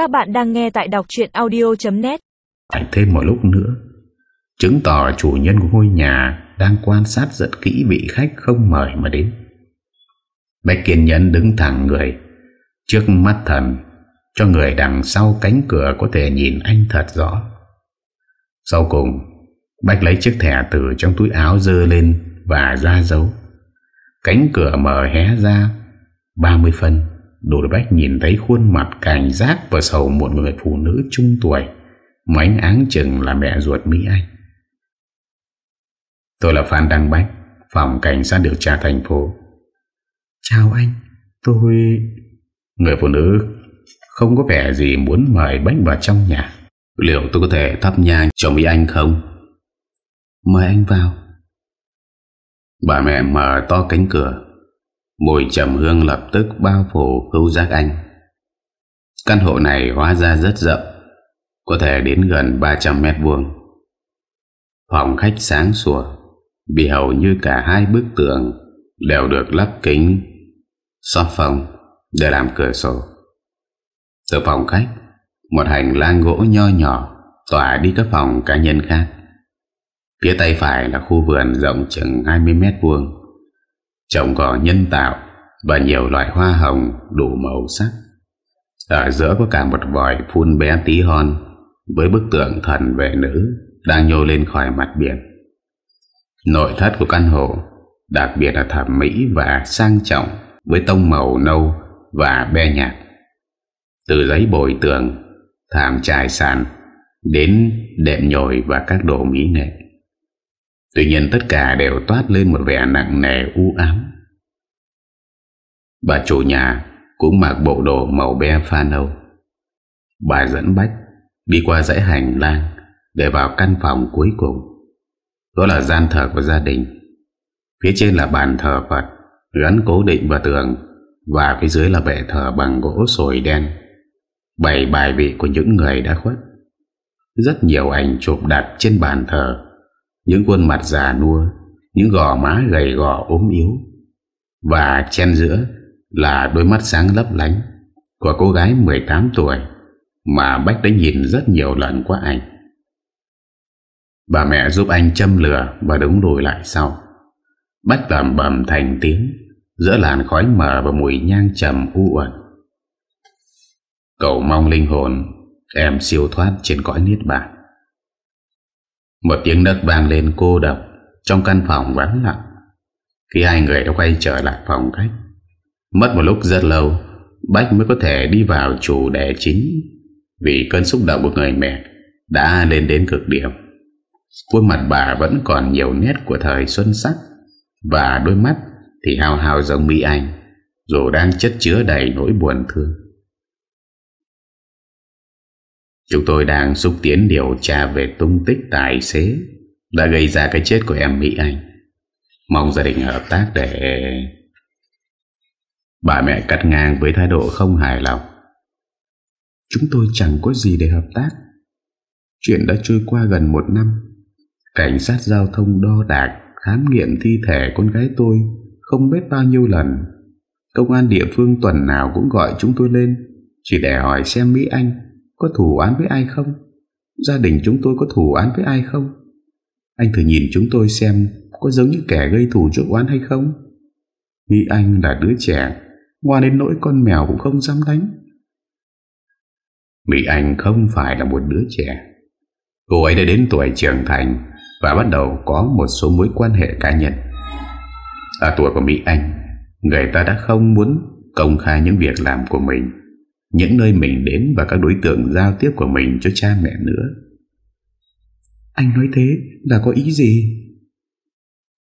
Các bạn đang nghe tại đọc chuyện audio.net Anh thêm một lúc nữa. Chứng tỏ chủ nhân của ngôi nhà Đang quan sát rất kỹ vị khách không mời mà đến. Bạch kiên nhẫn đứng thẳng người. Trước mắt thần, Cho người đằng sau cánh cửa Có thể nhìn anh thật rõ. Sau cùng, Bạch lấy chiếc thẻ từ trong túi áo dơ lên Và ra dấu. Cánh cửa mở hé ra 30 phân. Để Bách nhìn thấy khuôn mặt cảnh giác và sầu một người phụ nữ trung tuổi Mánh áng chừng là mẹ ruột Mỹ Anh. Tôi là Phan Đăng Bách Phòng cảnh sát điều tra thành phố. Chào anh Tôi... Người phụ nữ không có vẻ gì muốn mời Bách vào trong nhà. Liệu tôi có thể thắp nhang cho Mỹ Anh không? Mời anh vào. Bà mẹ mở to cánh cửa Mùi trầm hương lập tức bao phủ hưu giác anh. Căn hộ này hóa ra rất rộng, Có thể đến gần 300 mét vuông. Phòng khách sáng sủa Vì hầu như cả hai bức tường Đều được lắp kính Xót phòng Để làm cửa sổ. Từ phòng khách, Một hành lang gỗ nho nhỏ Tỏa đi các phòng cá nhân khác. Phía tay phải là khu vườn rộng chừng 20 mét vuông. Trồng cỏ nhân tạo Và nhiều loại hoa hồng đủ màu sắc. Ở giữa có cả một vòi phun bé tí hon Với bức tượng thần vệ nữ Đang nhô lên khỏi mặt biển. Nội thất của căn hộ Đặc biệt là thẩm mỹ và sang trọng Với tông màu nâu và be nhạt. Từ giấy bồi tường, Thảm trải sàn Đến đệm nhồi và các đồ mỹ nghệ. Tuy nhiên tất cả đều toát lên một vẻ nặng nề u ám. Bà chủ nhà cũng mặc bộ đồ màu be pha nâu. Bà dẫn Bách đi qua dãy hành lang để vào căn phòng cuối cùng. Đó là gian thờ của gia đình. Phía trên là bàn thờ Phật, gắn cố định vào tường, Và phía dưới là bệ thờ bằng gỗ sồi đen. Bày bài vị của những người đã khuất. Rất nhiều ảnh chụp đặt trên bàn thờ những khuôn mặt già nua, Những gò má gầy gò ốm yếu. Và chen giữa Là đôi mắt sáng lấp lánh Của cô gái 18 tuổi Mà Bách đã nhìn rất nhiều lần qua anh. Bà mẹ giúp anh châm lửa Và đứng lùi lại sau. Bách lầm bầm thành tiếng Giữa làn khói mờ và mùi nhang trầm u uẩn. Cầu mong linh hồn Em siêu thoát trên cõi niết bàn một tiếng đất vang lên cô độc Trong căn phòng vắng lặng. Khi hai người đã quay trở lại phòng khách, Mất một lúc rất lâu, Bách mới có thể đi vào chủ đề chính. Vì cơn xúc động của người mẹ Đã lên đến cực điểm. Khuôn mặt bà vẫn còn nhiều nét của thời xuân sắc Và đôi mắt thì hào hào giống Mỹ Anh Dù đang chất chứa đầy nỗi buồn thương. Chúng tôi đang xúc tiến điều tra về tung tích tài xế đã gây ra cái chết của em Mỹ Anh. Mong gia đình hợp tác để... Bà mẹ cắt ngang với thái độ không hài lòng. Chúng tôi chẳng có gì để hợp tác. Chuyện đã trôi qua gần một năm. Cảnh sát giao thông đo đạc, khám nghiệm thi thể con gái tôi không biết bao nhiêu lần. Công an địa phương tuần nào cũng gọi chúng tôi lên, chỉ để hỏi xem Mỹ Anh có thủ án với ai không? Gia đình chúng tôi có thủ án với ai không? Anh thử nhìn chúng tôi xem Có giống như kẻ gây thủ chuộc oán hay không. Nghĩ anh là đứa trẻ Ngoan đến nỗi con mèo cũng không dám đánh. Mỹ Anh không phải là một đứa trẻ. Cô ấy đã đến tuổi trưởng thành Và bắt đầu có một số mối quan hệ cá nhân. Ở tuổi của Mỹ Anh, Người ta đã không muốn công khai những việc làm của mình những nơi mình đến và các đối tượng giao tiếp của mình cho cha mẹ nữa. Anh nói thế là có ý gì?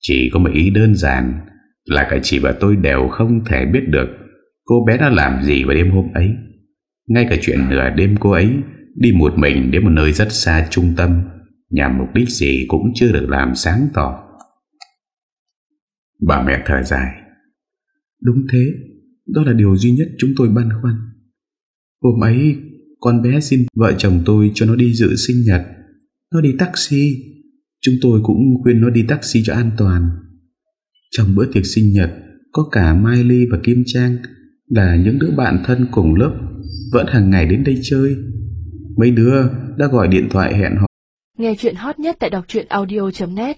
Chỉ có một ý đơn giản là cả chị và tôi đều không thể biết được cô bé đã làm gì vào đêm hôm ấy. Ngay cả chuyện nửa đêm cô ấy đi một mình đến một nơi rất xa trung tâm nhằm mục đích gì cũng chưa được làm sáng tỏ. Bà mẹ thở dài. Đúng thế, đó là điều duy nhất chúng tôi băn khoăn. Hôm ấy, Con bé xin vợ chồng tôi cho nó đi dự sinh nhật. Nó đi taxi. Chúng tôi cũng khuyên nó đi taxi cho an toàn. Trong bữa tiệc sinh nhật, Có cả Mai Ly và Kim Trang Là những đứa bạn thân cùng lớp, Vẫn hàng ngày đến đây chơi. Mấy đứa đã gọi điện thoại hẹn họ Nghe chuyện hot nhất tại đọc audio.net